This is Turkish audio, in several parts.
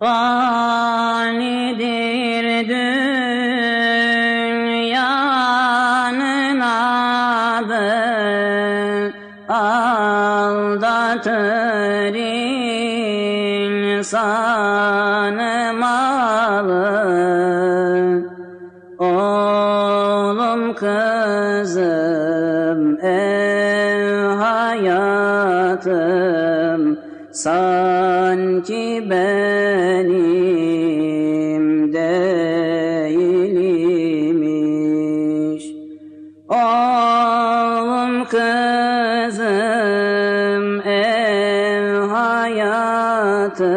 Fanidir dünyanın adı Aldatır insanı malı. Oğlum kızım ev hayatım Sanki benim değilmiş Oğlum kızım ev hayatım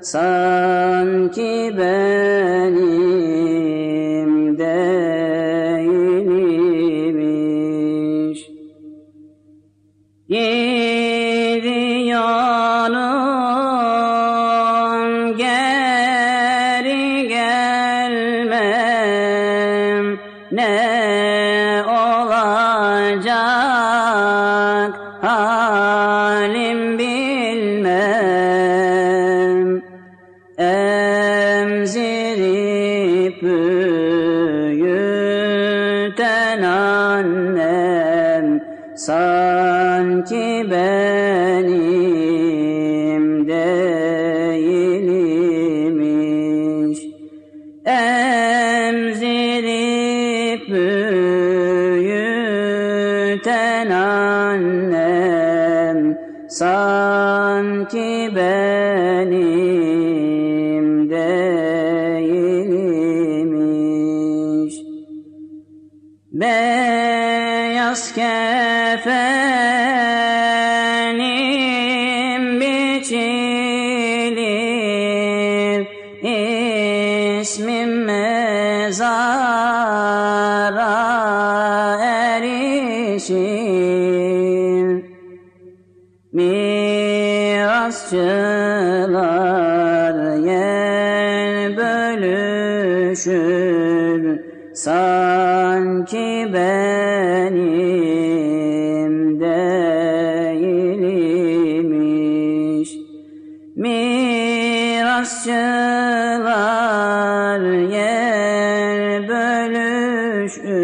Sanki benim değilmiş Gidiyorum olacak halim bilmem. Emzirip büyüten annem Sanki benim değilmiş annem Sanki benim değilmiş Beyaz kefenim biçilir İsmim mezara Mirasçılar yer bölüşür Sanki benim değilmiş. Mirasçılar yer bölüşür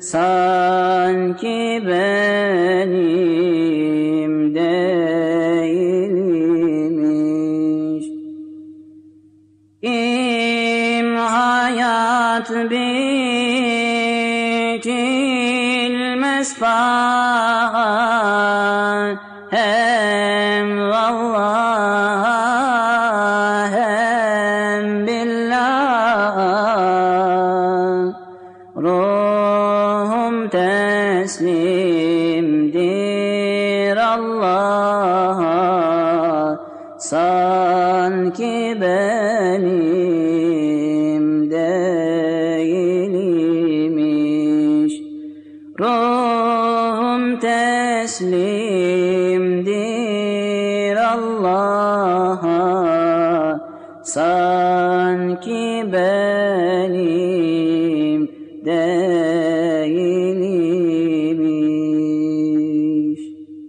Sanki benim hayat biçilmez paha Hem vallah hem billah Ruhum teslimdir Allah'a Sanki benim Ruhum teslimdir Allah'a. Sanki benim